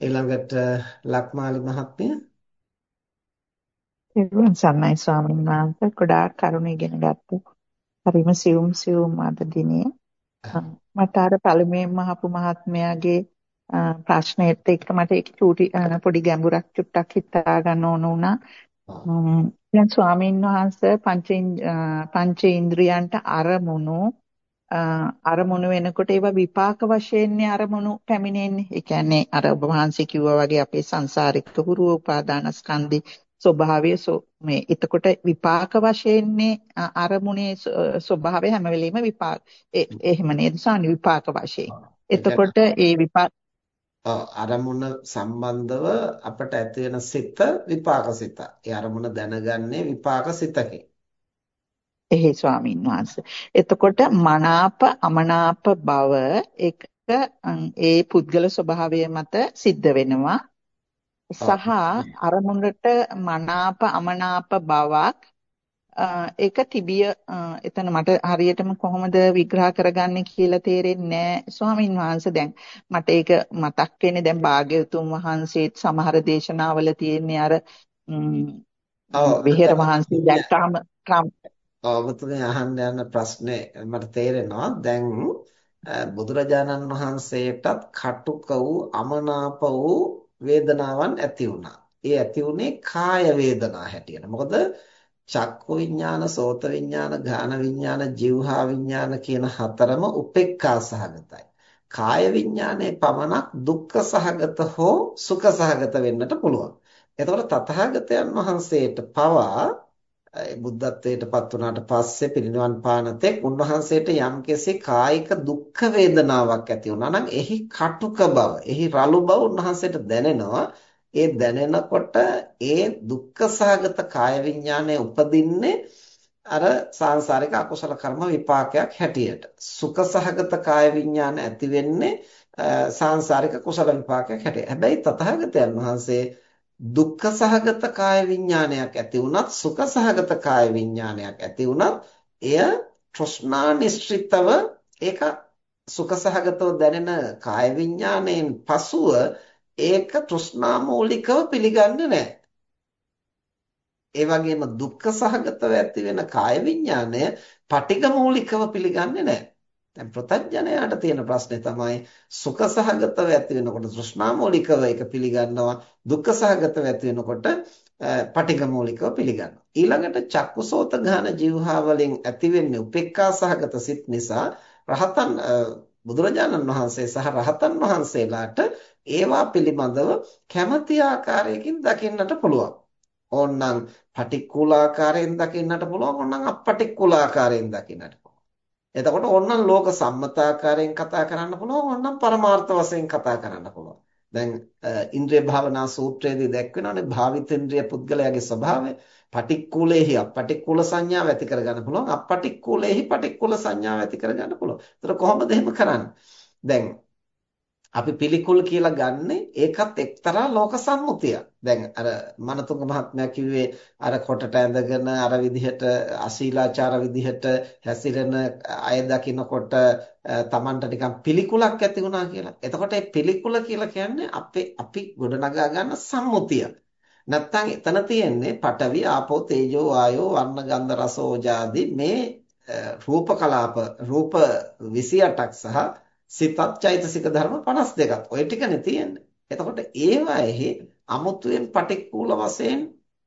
ඊළඟට ලක්මාලි මහත්මිය. එරුවන් සන්නයි ස්වාමීන් වහන්සේ. ගොඩාක් කරුණ ඉගෙන ගත්තා. හරිම සියුම් සියුම් අද දිනේ. මට අර පළමුවෙන්ම අහපු මහත්මයාගේ ප්‍රශ්නෙත් එක්ක මට ඒක චූටි පොඩි ගැඹුරක් චුට්ටක් හිතා ගන්න ඕන වුණා. දැන් ස්වාමීන් වහන්සේ පංච පංච ඉන්ද්‍රියන්ට අරමුණු අරමුණු වෙනකොට ඒවා විපාක වශයෙන්නේ අරමුණු පැමිණෙන්නේ. ඒ කියන්නේ අර ඔබ වහන්සේ කිව්වා වගේ අපේ සංසාරික හුරු උපාදානස්කන්ධි ස්වභාවය මේ එතකොට විපාක වශයෙන්නේ අරමුණේ ස්වභාවය හැම වෙලෙම විපාක එහෙම නේද සානි විපාක වශයෙන්. එතකොට ඒ විපාක අරමුණ සම්බන්ධව අපට ඇති වෙන සිත විපාක සිත. ඒ අරමුණ දැනගන්නේ විපාක සිතකින්. එහේ ස්වාමීන් වහන්සේ. එතකොට මනාප අමනාප බව එක ඒ පුද්ගල ස්වභාවය මත සිද්ධ වෙනවා. සහ අරමුණට මනාප අමනාප බවක් ඒක තිබිය එතන මට හරියටම කොහොමද විග්‍රහ කරගන්නේ කියලා තේරෙන්නේ නැහැ ස්වාමින් වහන්සේ දැන් මට ඒක මතක් වෙන්නේ දැන් භාග්‍යවතුන් වහන්සේත් සමහර දේශනාවල තියෙන්නේ අර විහෙර වහන්සේ දැක්කාම ඔබතුමී අහන්න යන ප්‍රශ්නේ මට තේරෙනවා දැන් බුදුරජාණන් වහන්සේටත් කටුක වූ අමනාප වූ වේදනාවන් ඇති වුණා. ඒ ඇති උනේ කාය වේදනා හැටියට. මොකද චක්කු විඥාන, සෝත විඥාන, ගාන විඥාන, જીවහා විඥාන කියන හතරම උපේක්ඛා සහගතයි. කාය විඥානයේ පමණක් දුක්ඛ සහගත හෝ සුඛ සහගත වෙන්නට පුළුවන්. එතකොට තථාගතයන් වහන්සේට පවා බුද්ධත්වයට පත් වුණාට පස්සේ පිරිනිවන් පානතෙක් උන්වහන්සේට යම්කිසි කායික දුක්ඛ වේදනාවක් ඇති වුණා නම් එහි කටුක බව, එහි රළු බව උන්වහන්සේට දැනෙනවා. ඒ දැනෙනකොට ඒ දුක්ඛ සහගත කාය විඥානය උපදින්නේ අර සාංශාරික අකුසල කර්ම විපාකයක් හැටියට. සුඛ සහගත කාය විඥාන ඇති වෙන්නේ සාංශාරික කුසල විපාකයක් හැටියට. හැබැයි තථාගතයන් වහන්සේ දුක්ඛ සහගත කාය විඥානයක් ඇති වුණත් සුඛ සහගත කාය විඥානයක් ඇති වුණත් එය තෘෂ්ණා නිශ්චිතව ඒක සුඛ සහගතව දැනෙන කාය විඥාණයෙන් පසුව ඒක තෘෂ්ණා මූලිකව පිළිගන්නේ නැහැ. ඒ වගේම දුක්ඛ සහගතව ඇති වෙන කාය විඥාණය පටිඝ මූලිකව පිළිගන්නේ නැහැ. දැන් ප්‍රත්‍යඥයාට තියෙන ප්‍රශ්නේ තමයි සුඛ සහගතව ඇති වෙනකොට තෘෂ්ණා මූලිකව ඒක පිළිගන්නවා දුක්ඛ සහගතව ඇති වෙනකොට පටිඝ මූලිකව පිළිගන්නවා. ඊළඟට චක්කුසෝත ගාන જીවහා වලින් ඇති වෙන්නේ උපේක්ඛා සහගත සිත් නිසා රහතන් බුදුරජාණන් වහන්සේ සහ රහතන් වහන්සේලාට ඒවා පිළිබඳව කැමැති ආකාරයකින් දකින්නට පුළුවන්. ඕන්නම් පටික්කුලාකාරයෙන් දකින්නට පුළුවන් ඕන්නම් අපටික්කුලාකාරයෙන් දකින්නට එතකොට ඕනනම් ලෝක සම්මතාකාරයෙන් කතා කරන්න පුළුවන් ඕනනම් පරමාර්ථ වශයෙන් කතා කරන්න පුළුවන්. දැන් ඉන්ද්‍රිය භාවනා සූත්‍රයේදී දැක්වෙනවානේ භාවිතේන්ද්‍රිය පුද්ගලයාගේ ස්වභාවය පටික්කුලේහි අපටික්කුල සංඥාව ඇති කරගන්න පුළුවන් අපටික්කුලේහි පටික්කුල සංඥාව ඇති කරගන්න පුළුවන්. ඒතර කොහොමද එහෙම කරන්නේ? දැන් අපි පිළිකුල් කියලා ගන්නෙ ඒකත් එක්තරා ලෝක සම්මුතියක්. දැන් අර මනතුංග මහත්මයා කිව්වේ අර කොටට ඇඳගෙන අර විදිහට අශීලාචාර විදිහට හැසිරෙන අය දකින්නකොට Tamanට නිකන් පිළිකුලක් ඇති වුණා කියලා. එතකොට මේ පිළිකුල කියලා කියන්නේ අපේ අපි ගොඩනගා ගන්න සම්මුතිය. නැත්තම් එතන තියෙන්නේ පඨවි ආපෝ තේජෝ වායෝ වර්ණ ගන්ධ රස ඕජාදී මේ රූප කලාප රූප 28ක් සහ සිතත් චෛතසික ධර්ම 52ක්. ඔය ටිකනේ තියෙන්නේ. එතකොට ඒවාෙහි අමුතුවෙන් පටික්කුල වශයෙන්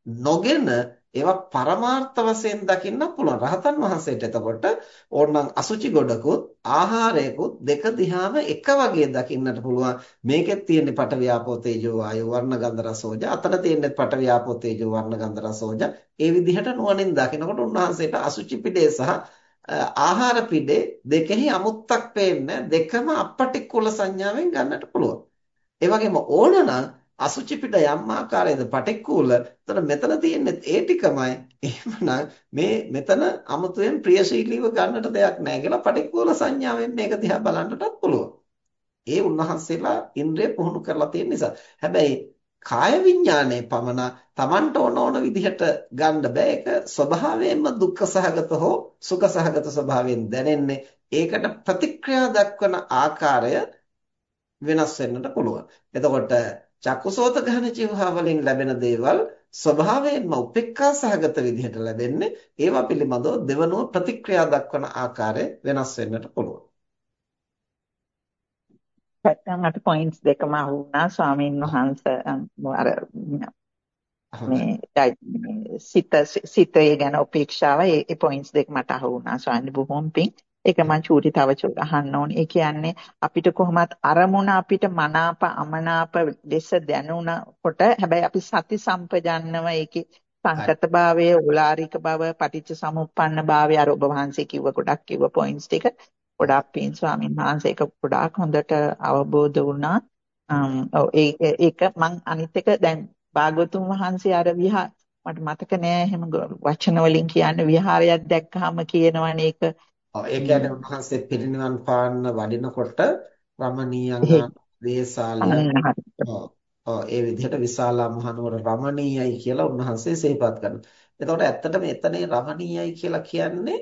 නොගෙන ඒවා පරමාර්ථ වශයෙන් දකින්න පුළුවන්. රහතන් වහන්සේට එතකොට ඕනනම් අසුචි ගොඩකුත් ආහාරයකුත් දෙක දිහාම එක වගේ දකින්නට පුළුවන්. මේකෙත් තියෙන්නේ පටවියාපෝ තේජෝ වායෝ වර්ණ ගන්ධ රසෝජ. අතන තියෙන්නේ පටවියාපෝ තේජෝ වර්ණ ගන්ධ රසෝජ. ඒ විදිහට නුවණින් දකිනකොට උන්වහන්සේට අසුචි පිටේ සහ ආහාර පිඩේ දෙකෙහි අමුත්තක් පේන්නේ දෙකම අපටික්කුල සංඥාවෙන් ගන්නට පුළුවන්. ඒ වගේම ඕනනම් අසුචි පිට යම් ආකාරයේද පටික්කුල. එතන මෙතන තියෙන්නේ ඒ ටිකමයි. එහෙමනම් මේ මෙතන අමුතුවෙන් ප්‍රියශීලීව ගන්නට දෙයක් නැහැ කියලා පටික්කුල සංඥාවෙන් මේක දිහා බලන්නටත් පුළුවන්. ඒ උන්වහන්සේලා ඉන්ද්‍රිය පුහුණු කරලා තියෙන නිසා. හැබැයි කාය විඥානයේ පමණ Tamanට ඕන ඕන විදිහට ගන්න බෑ ඒක ස්වභාවයෙන්ම දුක්ඛ සහගත හෝ සුඛ සහගත ස්වභාවයෙන් දැනෙන්නේ ඒකට ප්‍රතික්‍රියා දක්වන ආකාරය වෙනස් වෙන්නට පුළුවන්. එතකොට චක්කුසෝත ගහන ජීවහා වලින් ලැබෙන දේවල් ස්වභාවයෙන්ම උපේක්ඛා සහගත විදිහට ලැබෙන්නේ ඒවා පිළිබඳව දෙවනුව ප්‍රතික්‍රියා දක්වන ආකාරය වෙනස් වෙන්නට පුළුවන්. අට පොයින්ට්ස් දෙකම අහු වුණා ස්වාමීන් වහන්සේ අර මේ සිත සිතේ ගැන උපේක්ෂාව ඒ පොයින්ට්ස් දෙක මට අහු වුණා ස්වාමීන් බොහොම පිං. ඒක මම චූටි තව චූට අහන්න ඕනේ. ඒ කියන්නේ අපිට කොහොමත් අරමුණ අපිට මනාප අමනාප ලෙස දැනුණකොට හැබැයි අපි සති සම්පජන්නව ඒකේ සංකත භාවය උලාරික බව පටිච්ච සමුප්පන්න භාවය අර ඔබ වහන්සේ කිව්ව ගොඩක් කිව්ව පොයින්ට්ස් ටික ගොඩාක් පින් ස්වාමීන් වහන්සේ ඒක ගොඩාක් හොඳට අවබෝධ වුණා. ඔව් ඒක මං අනිත් එක දැන් භාගතුන් වහන්සේ අර විහා මට මතක නෑ එහෙම වචන වලින් කියන්නේ විහාරයක් දැක්කහම කියනවනේ ඒක ඔව් ඒ කියන්නේ උන්වහන්සේ පිරිනිවන් පාන්න වඩිනකොට රමණීයං වේසාලිය ඔව් ඒ විදිහට විශාලා මහනුවර රමණීයයි කියලා උන්වහන්සේ සිහිපත් කරනවා. එතකොට ඇත්තටම එතනේ රමණීයයි කියලා කියන්නේ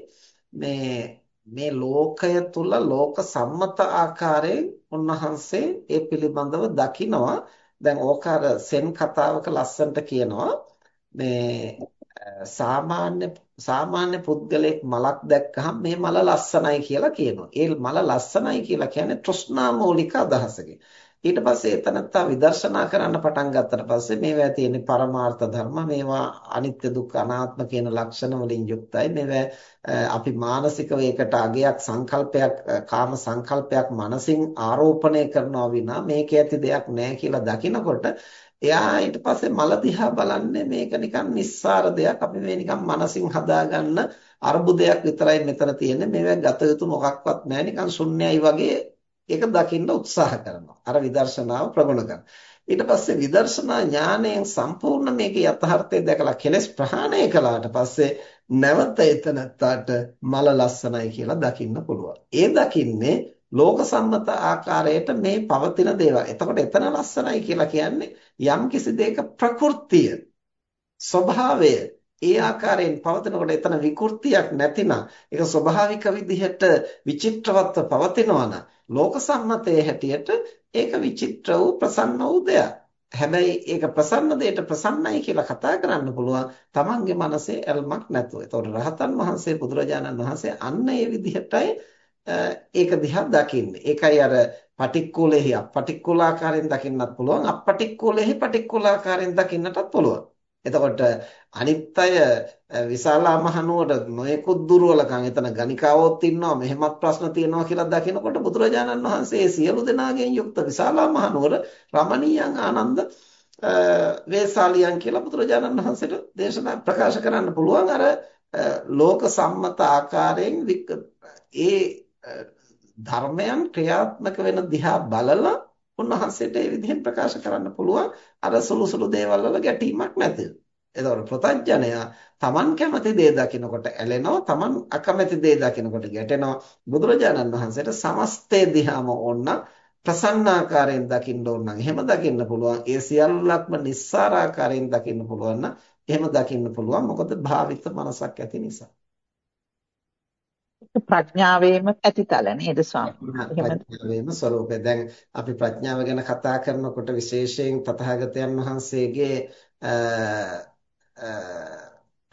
මේ මේ ලෝකය තුල ලෝක සම්මත ආකාරයෙන් උන්වහන්සේ ඒ පිළිබඳව දකිනවා දැන් ඕක අර සෙන් කතාවක ලස්සනට කියනවා මේ සාමාන්‍ය සාමාන්‍ය පුද්ගලයෙක් මලක් දැක්කහම මේ මල ලස්සනයි කියලා කියනවා. ඒ මල ලස්සනයි කියලා කියන්නේ තෘෂ්ණා මූලික අදහසකින්. ඊට පස්සේ එතනත්තා විදර්ශනා කරන්න පටන් ගත්තට පස්සේ මේවා තියෙන පරමාර්ථ ධර්ම මේවා අනිත්‍ය දුක්ඛ අනාත්ම කියන ලක්ෂණ වලින් යුක්තයි. මේවා අපි මානසිකව ඒකට අගයක් සංකල්පයක් කාම සංකල්පයක් මනසින් ආරෝපණය කරනවා විනා මේක ඇති දෙයක් නෑ කියලා දකිනකොට එයා ඊට පස්සේ මල දිහා බලන්නේ මේක නිකන් නිස්සාර දෙයක්. අපි මේ නිකන් මනසින් හදාගන්න අර්බුදයක් විතරයි මෙතන තියෙන්නේ. මේවා ගත යුතු මොකක්වත් නැහැ නිකන් ශුන්‍යයි වගේ ඒක දකින්න උත්සාහ කරනවා. අර විදර්ශනාව ප්‍රගුණ කරනවා. ඊට පස්සේ විදර්ශනා ඥාණයෙන් සම්පූර්ණ මේකේ යථාර්ථය දැකලා කෙලස් ප්‍රහාණය කළාට පස්සේ නැවත එතනට මල ලස්සනයි කියලා දකින්න පුළුවන්. ඒ දකින්නේ ලෝක සම්මත ආකාරයට මේ පවතින දේවල්. එතකොට එතන ලස්සනයි කියලා කියන්නේ යම් කිසි දෙයක ප්‍රകൃතිය ස්වභාවය ඒ ආකාරයෙන් පවතිනකොට එතන විකෘතියක් නැතිනම් ඒක ස්වභාවික විදිහට විචිත්‍රවත්ව පවතිනවා නම් ලෝක සම්මතයේ හැටියට ඒක විචිත්‍ර වූ ප්‍රසන්න වූ දෙයක්. හැබැයි ඒක ප්‍රසන්න දෙයට ප්‍රසන්නයි කියලා කතා කරන්න පුළුවන් තමන්ගේ මනසේ ඇල්මක් නැතුව. ඒතකොට රහතන් වහන්සේ බුදුරජාණන් වහන්සේ අන්න ඒ විදිහටයි ඒක දිහා දකින්නේ. ඒකයි අර පටික්කුලෙහි අපටික්කුලාකාරයෙන් දකින්නත් පුළුවන් අපටික්කුලෙහි පටික්කුලාකාරයෙන් දකින්නටත් පුළුවන්. එතකොට අනිත් අය විශාලා මහනුවර නොයෙකුත් දුර්වලකම් එතන ගණිකාවොත් ඉන්නවා මෙහෙමත් ප්‍රශ්න තියෙනවා කියලා දකිනකොට බුදුරජාණන් වහන්සේ සියලු දෙනාගෙන් යුක්ත විශාලා මහනුවර රමණීයන් ආනන්ද වේසාලියන් කියලා බුදුරජාණන් වහන්සේට දේශනා ප්‍රකාශ කරන්න පුළුවන්. අර ලෝක සම්මත ආකාරයෙන් ඒ ධර්මයන් ක්‍රියාත්මක වෙන දිහා බලලා උන්වහන්සේට ඒ විදිහෙන් ප්‍රකාශ කරන්න පුළුවන්. අර සුළු සුළු දේවල් වල ගැටීමක් නැතිව. එතකොට ප්‍රතඥයා Taman කැමති දේ දකිනකොට ඇලෙනවා Taman අකමැති දේ දකිනකොට ගැටෙනවා. බුදුරජාණන් වහන්සේට සමස්තය දිහාම ඕන ප්‍රසන්නාකාරයෙන් දකින්න ඕන නම් එහෙම දකින්න පුළුවන්. ඒ සියල්ලක්ම නිස්සාරාකාරයෙන් දකින්න පුළුවන් නම් එහෙම දකින්න පුළුවන්. මොකද භාවිත මනසක් ඇති නිසා. ප්‍රඥාවේම ඇතිතල නේද ස්වාමී? ප්‍රඥාවේම ස්වરૂපය දැන් අපි ප්‍රඥාව ගැන කතා කරනකොට විශේෂයෙන් තථාගතයන් වහන්සේගේ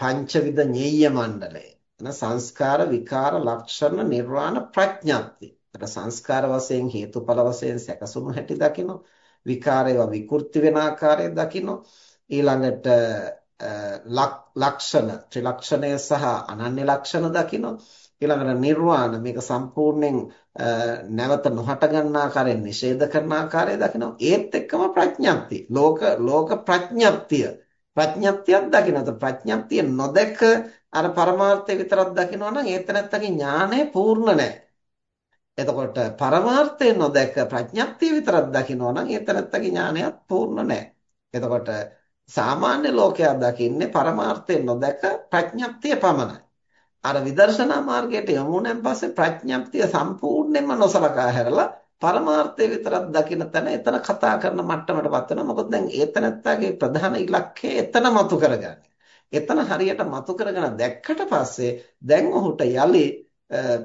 පංචවිධ ඤෙය්‍ය මණ්ඩලය. එන සංස්කාර විකාර ලක්ෂණ නිර්වාණ ප්‍රඥාප්ති. ඒකට සංස්කාර වශයෙන් හේතුඵල වශයෙන් සැකසුණු හැටි දකින්න විකාරයව විකෘති වෙන ආකාරය දකින්න ඊළඟට ලක්ෂණ ත්‍රිලක්ෂණය සහ අනන්‍ය ලක්ෂණ දකින්න ඊළඟට නිර්වාණ මේක සම්පූර්ණයෙන් නැවත නොහට ගන්න ආකාරයෙන් නිෂේධ කරන ආකාරය දකිනවා. ඒත් එක්කම ප්‍රඥප්තිය ලෝක ලෝක ප්‍රඥප්තිය ප්‍රඥප්තියක් දකිනත ප්‍රඥප්තිය නොදැක අර පරමාර්ථය විතරක් දකිනවා නම් ඒත් නැත්තගේ ඥානය පූර්ණ නැහැ. එතකොට පරමාර්ථය නොදැක ප්‍රඥප්තිය විතරක් දකිනවා නම් ඒත් නැත්තගේ ඥානයත් පූර්ණ නැහැ. එතකොට සාමාන්‍ය ලෝකයා දකින්නේ පරමාර්ථය නොදැක ප්‍රඥප්තිය පමණයි. අර විදර්ශනා මාර්ගයට යමු වුණාන් පස්සේ ප්‍රඥප්තිය සම්පූර්ණයෙන්ම නොසලකා හැරලා පරමාර්ථය විතරක් දකින තැන එතන කතා කරන මට්ටමටපත් වෙනවා. මොකද දැන් ඒතනත්තාගේ ප්‍රධාන ඉලක්කය එතන මතු කරගන්නේ. එතන හරියට මතු කරගෙන දැක්කට පස්සේ දැන් ඔහුට යලි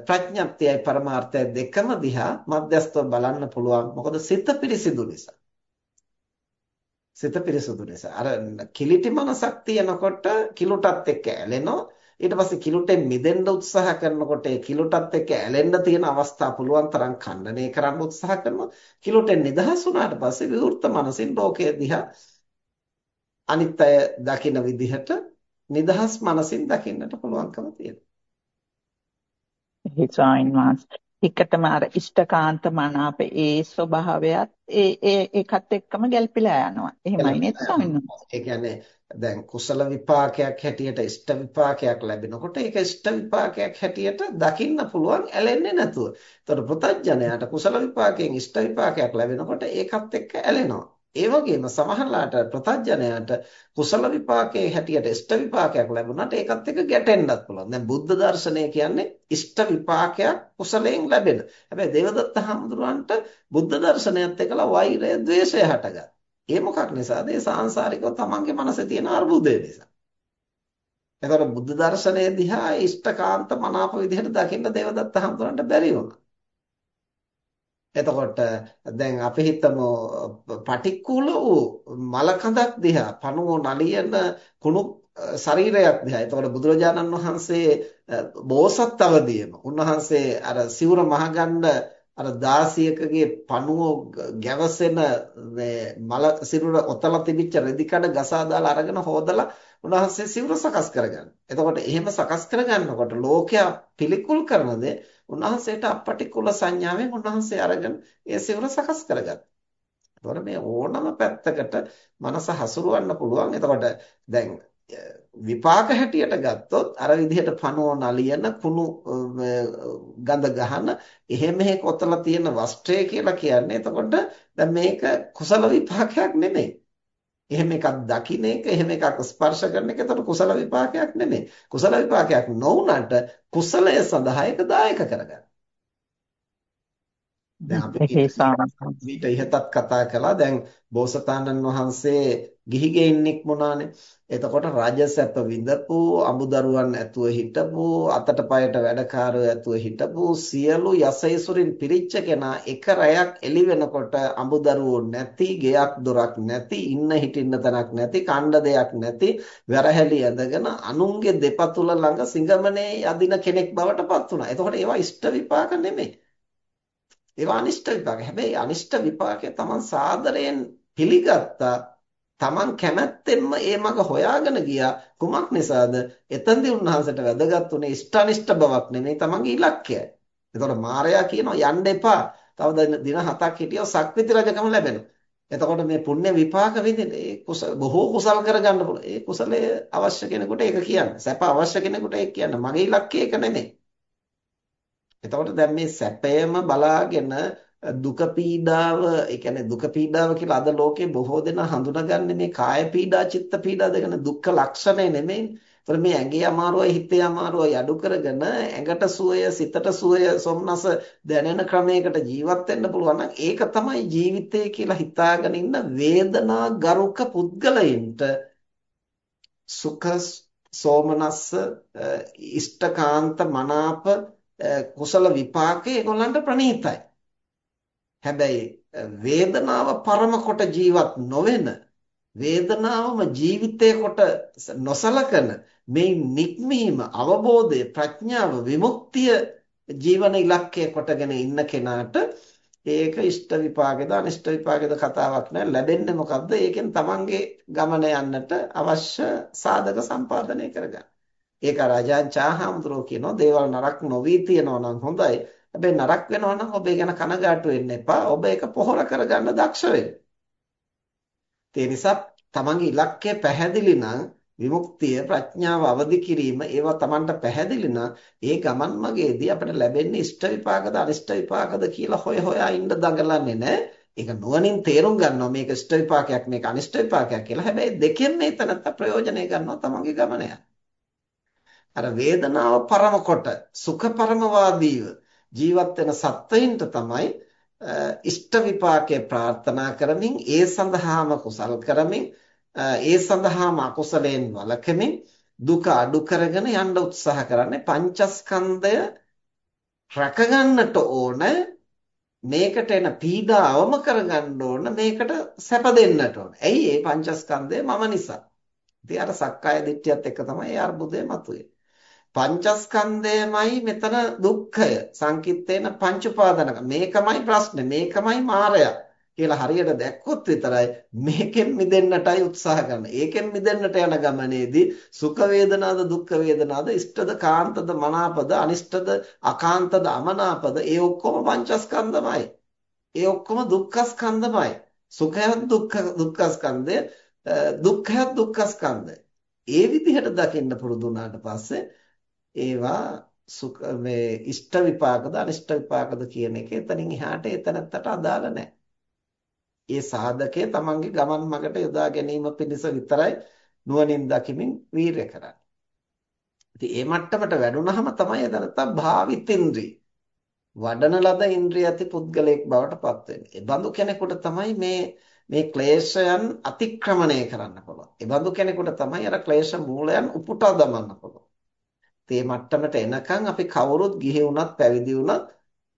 ප්‍රඥප්තියයි පරමාර්ථය දෙකම දිහා මධ්‍යස්තව බලන්න පුළුවන්. මොකද සිත පිරිසිදු නිසා. සිත පිරිසුදු නිසා. අර කිලිටි මනසක් තියෙනකොට කිලුටත් එක්ක ඇලෙනවා. ඊට පස්සේ කිලුටෙන් මිදෙන්න උත්සාහ කරනකොට ඒ කිලුටත් එක්ක ඇලෙන්න තියෙන අවස්ථා පුළුවන් තරම් ඛණ්ඩණය කරන්න උත්සාහ කරනවා. කිලුටෙන් නිදහස් වුණාට පස්සේ විවෘත මනසින් ලෝකයේ දිහා අනිත් අය දකින විදිහට නිදහස් මනසින් දකින්නට පුළුවන්කම තියෙනවා. ස්වාමීන් වහන්සේ එකටම අර ඉෂ්ඨකාන්ත මනාප ඒ ස්වභාවයත් ඒ ඒ ඒකත් එක්කම ගැල්පිලා යනවා. එහෙමයි නේද? ඒ කියන්නේ දැන් කුසල විපාකයක් හැටියට ඉෂ්ට විපාකයක් ලැබෙනකොට ඒක ඉෂ්ට විපාකයක් හැටියට දකින්න පුළුවන් ඇලෙන්නේ නැතුව. ඒතකොට පුතඥයාට කුසල විපාකයෙන් ඉෂ්ට විපාකයක් ලැබෙනකොට ඒකත් එක්ක ඇලෙනවා. ඒ වගේම සමහරලාට ප්‍රතඥයාට කුසල විපාකයේ හැටියට ඉෂ්ට විපාකයක් ලැබුණාට ඒකත් එක්ක ගැටෙන්නත් පුළුවන්. දැන් බුද්ධ දර්ශනය කියන්නේ ඉෂ්ට විපාකයක් කුසලයෙන් ලැබෙන. හැබැයි දේවදත්ත හඳුරන්ට බුද්ධ දර්ශනයත් එක්කලා වෛරය, ద్వේෂය හටගත්තා. ඒ මොකක් නිසාද? ඒ සාංශාරිකව තමන්ගේ මනසේ තියෙන අර්බුදය නිසා. එතකොට බුද්ධ දර්ශනය දිහා ඉෂ්ඨකාන්ත මනාප විදිහට දකින්න දේවදත්ත හඳුරන්ට බැරි වුණා. එතකොට දැන් අපි හිතමු පටික්කුල වූ මල කඳක් දිහා පණුව නලියන කුණු ශරීරයක් දිහා. එතකොට බුදුරජාණන් වහන්සේ බෝසත් අවදීම උන්වහන්සේ අර සිවුර මහගන්න අර 16කගේ පණුව ගැවසෙන මල සිරුර ඔතලා තිබිච්ච රෙදි කඩ ගසා දාලා අරගෙන හොදලා උන්වහන්සේ සිවුර සකස් කරගන්න. එතකොට එහෙම සකස් කරගන්නකොට ලෝකයා පිළිකුල් කරන දේ උන්වහන්සේට අපටිකුල සංඥාවෙන් උන්වහන්සේ අරගෙන ඒ සිවුර සකස් කරගත්තා. එතකොට මේ ඕනම පැත්තකට මනස හසුරවන්න පුළුවන්. එතකොට දැන් විපාක හැටියට ගත්තොත් අර විදිහට පනෝ නලියන කුණු ගඳ ගහන එහෙම මෙහෙ කොතලා තියෙන වස්ත්‍රය කියලා කියන්නේ එතකොට දැන් මේක කුසල විපාකයක් නෙමෙයි. එහෙම එකක් දකින්න එක එහෙම එකක් ස්පර්ශ කරන එක එතකොට කුසල විපාකයක් නෙමෙයි. කුසල විපාකයක් නොවුනට කුසලය සඳහා ඒක දායක කරගන්න. දැන් අපි ඊට ඉහතත් කතා කළා දැන් බෝසතාණන් වහන්සේ ගිහි ගෙයින්නෙක් මොනානේ එතකොට රජසැප විඳපු අමුදරුවන් ඇතුව හිටපු අතට පයට වැඩකාරයෝ ඇතුව හිටපු සියලු යසයිසුරින් පිරිච්ච කෙනා එක රැයක් එළි වෙනකොට අමුදරුවෝ නැති ගෙයක් දොරක් නැති ඉන්න හිටින්න තැනක් නැති කණ්ඩ දෙයක් නැති වැරහැලි ඇඳගෙන අනුන්ගේ දෙපතුල ළඟ සිඟමනේ යදින කෙනෙක් බවට පත් වුණා. එතකොට ඒවා ඉෂ්ට විපාක නෙමෙයි. ඒවා අනිෂ්ට විපාක. හැබැයි අනිෂ්ට විපාකය Taman සාදරයෙන් පිළිගත්තා Taman කැමැත්තෙන්ම ඒ මඟ හොයාගෙන ගියා කුමක් නිසාද? එතෙන්දී උන්වහන්සේට වැදගත් උනේ ඉෂ්ටනිෂ්ට බවක් නෙමෙයි Tamanගේ ඉලක්කයයි. එතකොට මාරයා කියනවා යන්න එපා. තව දින හතක් හිටියොත් සක්විති රජකම ලැබෙනවා. එතකොට මේ පුණ්‍ය විපාක විඳින ඒ බොහෝ කුසල් කරගන්න පුළුවන්. ඒ කුසලය අවශ්‍ය කෙනෙකුට ඒක කියන්න. සැප අවශ්‍ය කෙනෙකුට ඒක කියන්න. මගේ ඉලක්කය ඒක නෙමෙයි. එතකොට දැන් මේ සැපයම බලාගෙන දුක පීඩාව ඒ කියන්නේ දුක පීඩාව කියලා අද ලෝකේ බොහෝ දෙනා හඳුනාගන්නේ මේ කාය පීඩා චිත්ත පීඩා දෙකන දුක්ඛ ලක්ෂණය නෙමෙයි. ඒතර මේ ඇඟේ අමාරුවයි හිතේ අමාරුවයි අඩු කරගෙන ඇඟට සුවය සිතට සුවය සොම්නස දැනෙන ක්‍රමයකට ජීවත් වෙන්න පුළුවන් නම් ඒක තමයි ජීවිතය කියලා හිතාගෙන ඉන්න වේදනා ගරුක පුද්ගලයින්ට සුඛ සෝමනස්ස ඉෂ්ඨකාන්ත මනාප කුසල විපාකේ ඒගොල්ලන්ට ප්‍රණීතයි. හැබැයි වේදනාව පරම කොට ජීවත් නොවන වේදනාවම ජීවිතේ කොට නොසලකන මේ නික්මීම අවබෝධය ප්‍රඥාව විමුක්තිය ජීවන ඉලක්කය කොටගෙන ඉන්න කෙනාට ඒක ඉෂ්ට විපාකෙද අනිෂ්ට විපාකෙද කතාවක් නෑ ලැබෙන්නේ මොකද්ද ඒකෙන් තමන්ගේ ගමන යන්නට අවශ්‍ය සාධක සම්පාදනය කරගන්න. ඒක රාජාන් චාහම්දුරෝ කියනවා දේවල් නරක නොවි තියනවා නම් හොඳයි. හැබැයි නරක වෙනවා නම් ඔබ ඒ ගැන කනගාටු වෙන්න එපා. ඔබ ඒක පොහොර කරගන්න දක්ෂ වෙන්න. ඒ නිසා තමන්ගේ ඉලක්කය පැහැදිලි නම් විමුක්තිය ප්‍රඥාව අවදි කිරීම ඒවා තමන්ට පැහැදිලි නම් ඒ ගමන් මගේදී අපිට ලැබෙන්නේ ඉෂ්ට විපාකද අනිෂ්ට විපාකද කියලා හොය හොයා ඉන්න දඟලන්නේ නැහැ. ඒක නුවණින් තේරුම් ගන්නවා මේක ඉෂ්ට විපාකයක් මේක අනිෂ්ට විපාකයක් කියලා. හැබැයි දෙකෙන් මේ තනත්ත ප්‍රයෝජනය ගන්නවා තමන්ගේ ගමන අර වේදනාව පරම කොට සුඛ පරමවාදීව ජීවත් වෙන සත්වයින්ට තමයි ඉෂ්ට විපාකේ ප්‍රාර්ථනා කරමින් ඒ සඳහාම කුසල් කරමින් ඒ සඳහාම අකුසලයෙන් වළකමින් දුක අඩු කරගෙන යන්න උත්සාහ කරන්නේ පංචස්කන්ධය රැකගන්නට ඕන මේකට එන පීඩා අවම කරගන්න ඕන මේකට සැප දෙන්නට ඕන. ඇයි මේ පංචස්කන්ධය මම නිසා. ඉතින් අර සක්කාය දිට්ඨියත් එක තමයි ඒ අර්බුදය මතුවේ. පංචස්කන්ධයමයි මෙතන දුක්ඛය. සංකිට්ඨේන පංච උපාදානක. මේකමයි ප්‍රශ්නේ. මේකමයි මායя කියලා හරියට දැක්කොත් විතරයි මේකෙන් මිදෙන්නටයි උත්සාහ කරන. ඒකෙන් මිදෙන්නට යන ගමනේදී සුඛ වේදනාද දුක්ඛ වේදනාද ඉෂ්ටද කාන්තද මනාපද අනිෂ්ටද අකාන්තද අමනාපද ඒ ඔක්කොම පංචස්කන්ධමයි. ඒ ඔක්කොම දුක්ඛස්කන්ධමයි. සුඛයත් දුක්ඛ දුක්ඛස්කන්ධය දුක්ඛයත් දුක්ඛස්කන්ධය. ඒ විදිහට දකින්න පුරුදු වුණාට පස්සේ ඒවා සුඛ මේ ඉෂ්ට විපාකද අනිෂ්ට විපාකද කියන එක එතනින් එහාට එතනත්තට අදාළ නැහැ. ඒ සාධකය තමන්ගේ ගමන් මගට යොදා ගැනීම පිණිස විතරයි නුවණින් දකිමින් වීරය කරන්නේ. ඉතින් මේ මට්ටමට වැඩුණාම තමයි එතනත්ත භාවිතින්ද්‍රි වඩන ලද ඉන්ද්‍රිය ඇති පුද්ගලයෙක් බවට පත් වෙන්නේ. ඒ බඳු කෙනෙකුට තමයි මේ මේ ක්ලේශයන් අතික්‍රමණය කරන්න පුළුවන්. ඒ බඳු කෙනෙකුට තමයි අර ක්ලේශ මූලයන් උපුටා දමන්න පුළුවන්. ඒ මට්ටමට එනකන් අපි කවුරුත් ගිහි වුණත් පැවිදි වුණත්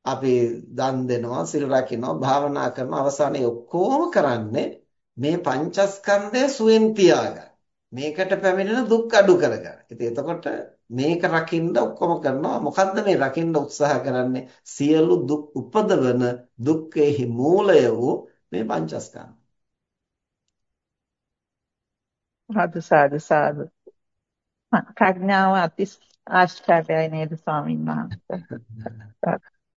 අපි දන් දෙනවා සිල් රකින්නවා භාවනා කරනවා අවසානයේ ඔක්කොම කරන්නේ මේ පංචස්කන්ධය සුවෙන් තියාගන්න. මේකට පැමිණෙන දුක් අඩු කරගන්න. ඉතින් එතකොට මේක රකින්න ඔක්කොම කරනවා. මොකද්ද මේ රකින්න උත්සාහ කරන්නේ? සියලු දුක් උපදවන දුක්ඛෙහි මූලය වූ මේ පංචස්කන්ධ. සාදු සාදු සාදු. ප්‍රඥාව අති ආශ්චර්යයි නේද ස්වාමීන් වහන්සේ.